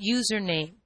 username.